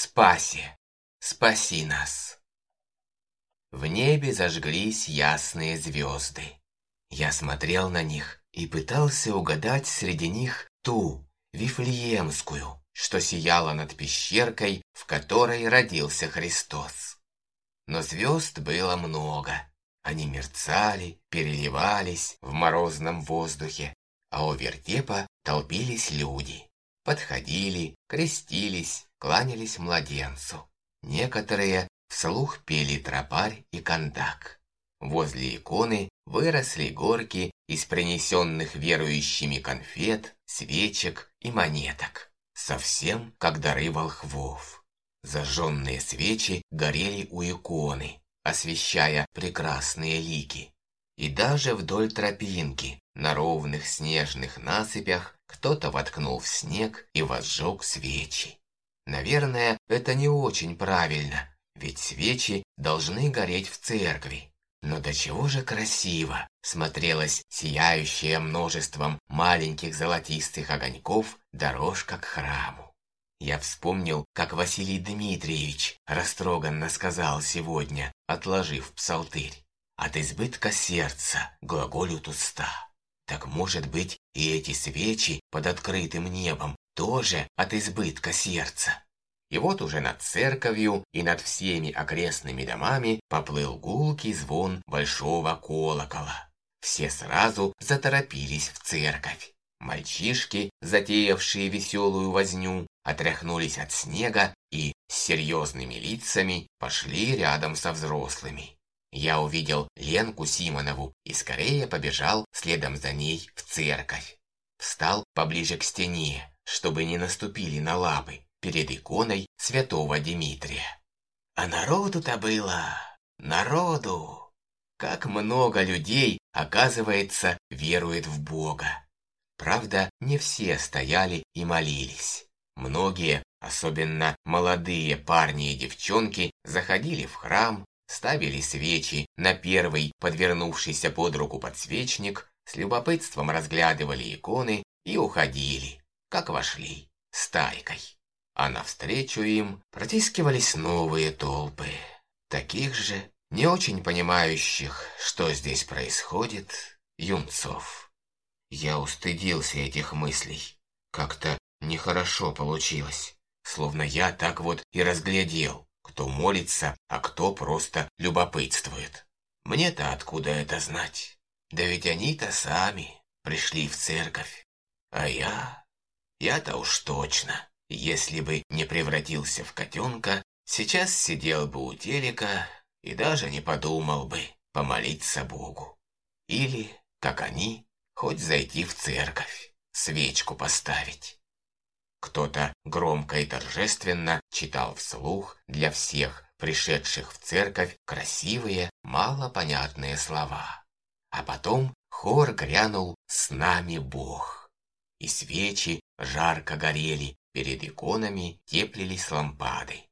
Спаси, спаси нас. В небе зажглись ясные звезды. Я смотрел на них и пытался угадать среди них ту, Вифлеемскую, что сияла над пещеркой, в которой родился Христос. Но звезд было много. Они мерцали, переливались в морозном воздухе, а у вертепа толпились люди. Подходили, крестились, кланялись младенцу. Некоторые вслух пели тропарь и кондак. Возле иконы выросли горки из принесенных верующими конфет, свечек и монеток. Совсем как дары волхвов. Зажженные свечи горели у иконы, освещая прекрасные лики. И даже вдоль тропинки, на ровных снежных насыпях, кто-то воткнул в снег и возжег свечи. Наверное, это не очень правильно, ведь свечи должны гореть в церкви. Но до чего же красиво смотрелась сияющая множеством маленьких золотистых огоньков дорожка к храму. Я вспомнил, как Василий Дмитриевич растроганно сказал сегодня, отложив псалтырь. «От избытка сердца глаголют уста». Так может быть и эти свечи под открытым небом тоже от избытка сердца. И вот уже над церковью и над всеми окрестными домами поплыл гулкий звон большого колокола. Все сразу заторопились в церковь. Мальчишки, затеявшие веселую возню, отряхнулись от снега и с серьезными лицами пошли рядом со взрослыми. Я увидел Ленку Симонову и скорее побежал следом за ней в церковь. Встал поближе к стене, чтобы не наступили на лапы, перед иконой святого Дмитрия. А народу-то было, народу! Как много людей, оказывается, верует в Бога. Правда, не все стояли и молились. Многие, особенно молодые парни и девчонки, заходили в храм, ставили свечи на первый подвернувшийся под руку подсвечник, с любопытством разглядывали иконы и уходили, как вошли, стайкой. А навстречу им протискивались новые толпы, таких же, не очень понимающих, что здесь происходит, юнцов. Я устыдился этих мыслей. Как-то нехорошо получилось, словно я так вот и разглядел, кто молится, а кто просто любопытствует. Мне-то откуда это знать? Да ведь они-то сами пришли в церковь. А я... Я-то уж точно, если бы не превратился в котенка, сейчас сидел бы у телека и даже не подумал бы помолиться Богу. Или, как они, хоть зайти в церковь, свечку поставить. Кто-то громко и торжественно читал вслух для всех пришедших в церковь красивые, малопонятные слова. А потом хор грянул «С нами Бог». И свечи жарко горели, перед иконами теплились лампады.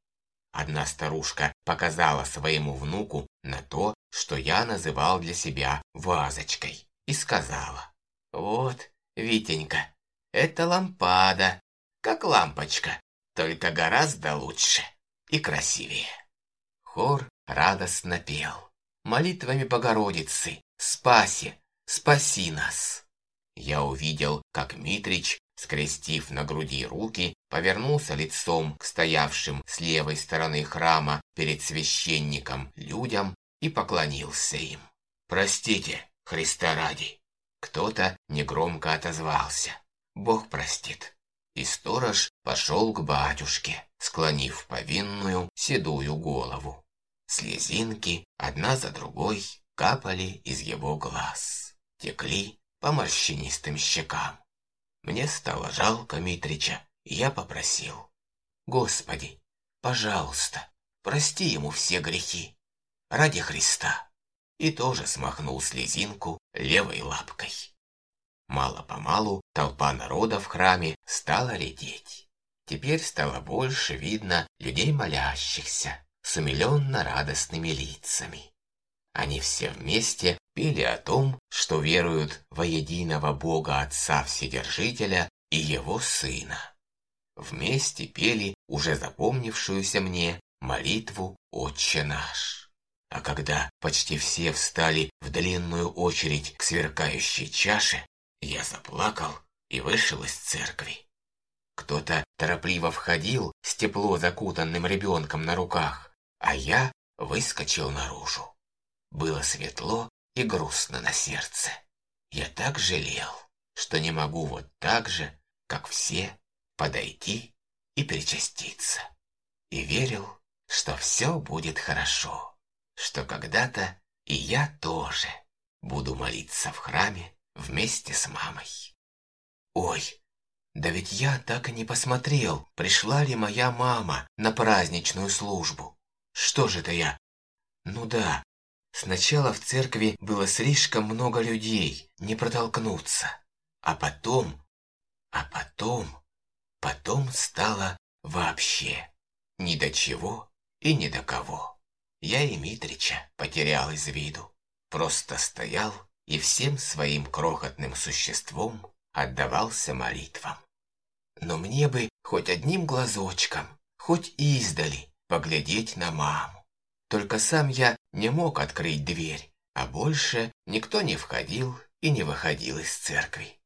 Одна старушка показала своему внуку на то, что я называл для себя вазочкой, и сказала, «Вот, Витенька, это лампада, как лампочка, только гораздо лучше и красивее. Хор радостно пел. Молитвами Богородицы, спаси, спаси нас. Я увидел, как Митрич, скрестив на груди руки, повернулся лицом к стоявшим с левой стороны храма перед священником людям и поклонился им. «Простите, Христа ради!» Кто-то негромко отозвался. «Бог простит!» И сторож пошел к батюшке, склонив повинную седую голову. Слезинки одна за другой капали из его глаз, текли по морщинистым щекам. Мне стало жалко Митрича, и я попросил. «Господи, пожалуйста, прости ему все грехи, ради Христа!» И тоже смахнул слезинку левой лапкой. Мало-помалу толпа народа в храме стала редеть. Теперь стало больше видно людей молящихся с умиленно-радостными лицами. Они все вместе пели о том, что веруют во единого Бога Отца Вседержителя и Его Сына. вместе пели уже запомнившуюся мне молитву «Отче наш». А когда почти все встали в длинную очередь к сверкающей чаше, я заплакал и вышел из церкви. Кто-то торопливо входил с тепло закутанным ребенком на руках, а я выскочил наружу. Было светло и грустно на сердце. Я так жалел, что не могу вот так же, как все, подойти и причаститься. И верил, что все будет хорошо, что когда-то и я тоже буду молиться в храме вместе с мамой. Ой, да ведь я так и не посмотрел, пришла ли моя мама на праздничную службу. Что же это я? Ну да, сначала в церкви было слишком много людей, не протолкнуться. А потом, а потом, потом стало вообще ни до чего и ни до кого. Я и Митрича потерял из виду, просто стоял и всем своим крохотным существом отдавался молитвам. Но мне бы хоть одним глазочком, хоть издали, поглядеть на маму. Только сам я не мог открыть дверь, а больше никто не входил и не выходил из церкви.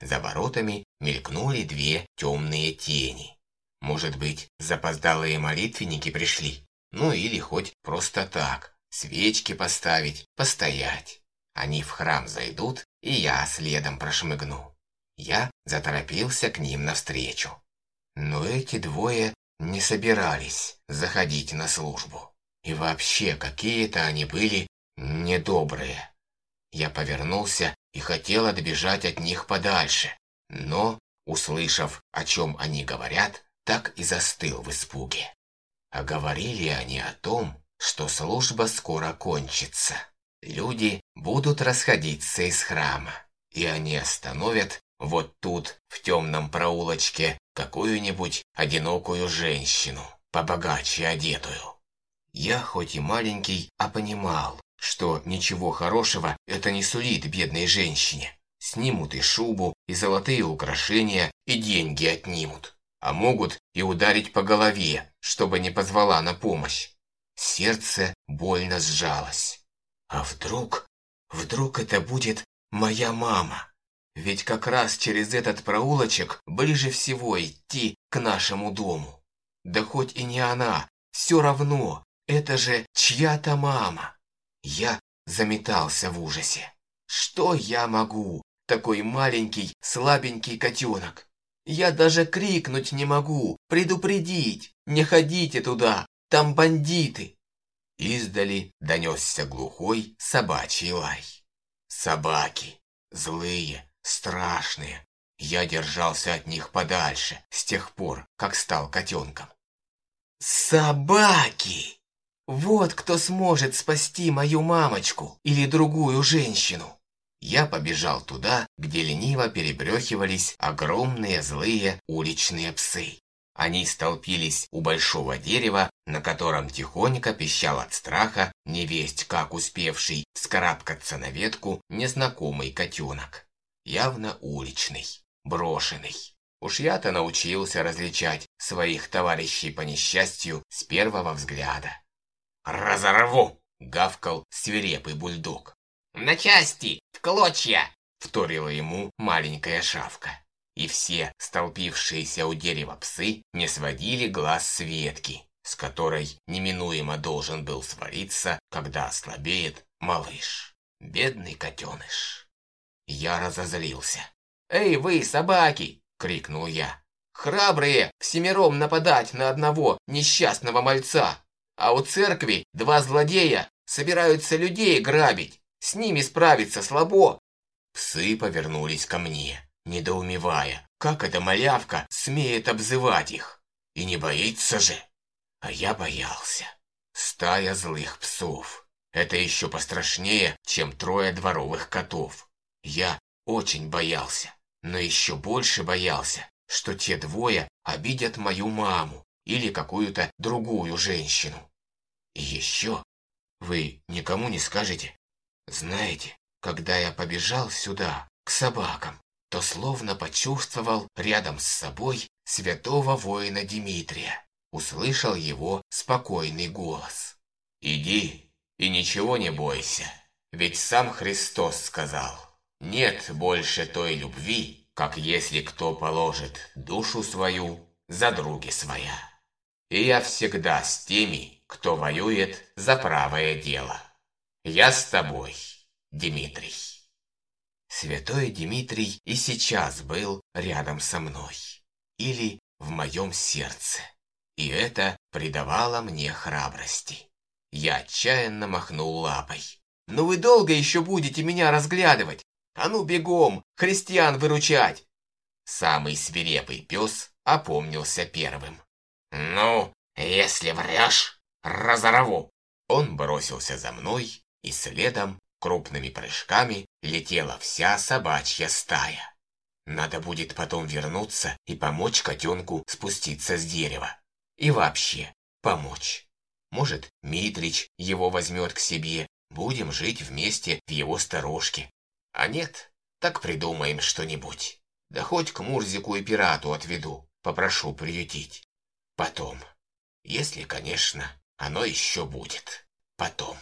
За воротами мелькнули две темные тени. Может быть, запоздалые молитвенники пришли? Ну или хоть просто так, свечки поставить, постоять. Они в храм зайдут, и я следом прошмыгну. Я заторопился к ним навстречу. Но эти двое не собирались заходить на службу. И вообще, какие-то они были недобрые. Я повернулся и хотел отбежать от них подальше, но, услышав, о чем они говорят, так и застыл в испуге. А говорили они о том, что служба скоро кончится. Люди будут расходиться из храма, и они остановят вот тут, в темном проулочке, какую-нибудь одинокую женщину, побогаче одетую. Я хоть и маленький, а понимал, что ничего хорошего это не сулит бедной женщине. Снимут и шубу, и золотые украшения, и деньги отнимут. А могут и ударить по голове, чтобы не позвала на помощь. Сердце больно сжалось. А вдруг, вдруг это будет моя мама? Ведь как раз через этот проулочек ближе всего идти к нашему дому. Да хоть и не она, все равно, это же чья-то мама. Я заметался в ужасе. Что я могу, такой маленький, слабенький котенок? Я даже крикнуть не могу, предупредить, не ходите туда, там бандиты. Издали донесся глухой собачий лай. Собаки, злые, страшные. Я держался от них подальше с тех пор, как стал котенком. Собаки! Вот кто сможет спасти мою мамочку или другую женщину. Я побежал туда, где лениво перебрехивались огромные злые уличные псы. Они столпились у большого дерева, на котором тихонько пищал от страха невесть, как успевший вскарабкаться на ветку незнакомый котенок. Явно уличный, брошенный. Уж я-то научился различать своих товарищей по несчастью с первого взгляда. «Разорву!» — гавкал свирепый бульдог. «На части! В клочья!» — вторила ему маленькая шавка и все столпившиеся у дерева псы не сводили глаз с ветки, с которой неминуемо должен был свариться, когда ослабеет малыш. Бедный котеныш. Я разозлился. «Эй, вы, собаки!» — крикнул я. «Храбрые всемиром нападать на одного несчастного мальца! А у церкви два злодея собираются людей грабить! С ними справиться слабо!» Псы повернулись ко мне недоумевая, как эта малявка смеет обзывать их. И не боится же. А я боялся. Стая злых псов. Это еще пострашнее, чем трое дворовых котов. Я очень боялся, но еще больше боялся, что те двое обидят мою маму или какую-то другую женщину. И еще вы никому не скажете. Знаете, когда я побежал сюда, к собакам, то словно почувствовал рядом с собой святого воина Дмитрия. Услышал его спокойный голос. «Иди и ничего не бойся, ведь сам Христос сказал, нет больше той любви, как если кто положит душу свою за други своя. И я всегда с теми, кто воюет за правое дело. Я с тобой, Дмитрий». Святой Дмитрий и сейчас был рядом со мной. Или в моем сердце. И это придавало мне храбрости. Я отчаянно махнул лапой. «Ну вы долго еще будете меня разглядывать? А ну бегом, христиан выручать!» Самый свирепый пес опомнился первым. «Ну, если врешь, разорву!» Он бросился за мной, и следом крупными прыжками летела вся собачья стая. Надо будет потом вернуться и помочь котенку спуститься с дерева. И вообще, помочь. Может, Митрич его возьмет к себе, будем жить вместе в его сторожке. А нет, так придумаем что-нибудь. Да хоть к Мурзику и пирату отведу, попрошу приютить. Потом. Если, конечно, оно еще будет. Потом.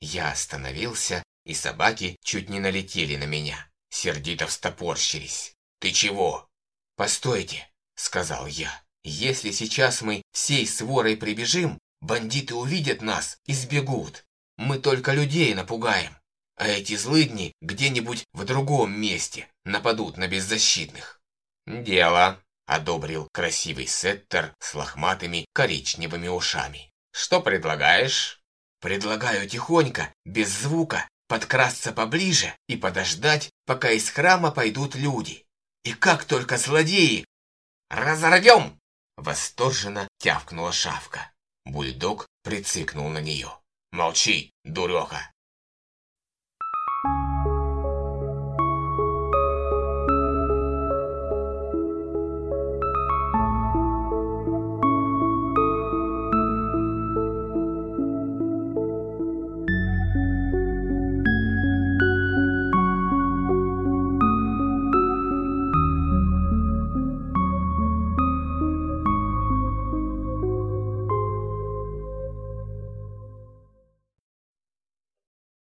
Я остановился, и собаки чуть не налетели на меня. Сердито встопорщились. «Ты чего?» «Постойте», — сказал я. «Если сейчас мы всей сворой прибежим, бандиты увидят нас и сбегут. Мы только людей напугаем. А эти злыдни где-нибудь в другом месте нападут на беззащитных». «Дело», — одобрил красивый сеттер с лохматыми коричневыми ушами. «Что предлагаешь?» Предлагаю тихонько, без звука, подкрасться поближе и подождать, пока из храма пойдут люди. И как только злодеи... «Разорвем!» – восторженно тявкнула шавка. Бульдог прицикнул на нее. «Молчи, дуреха!» Thank you.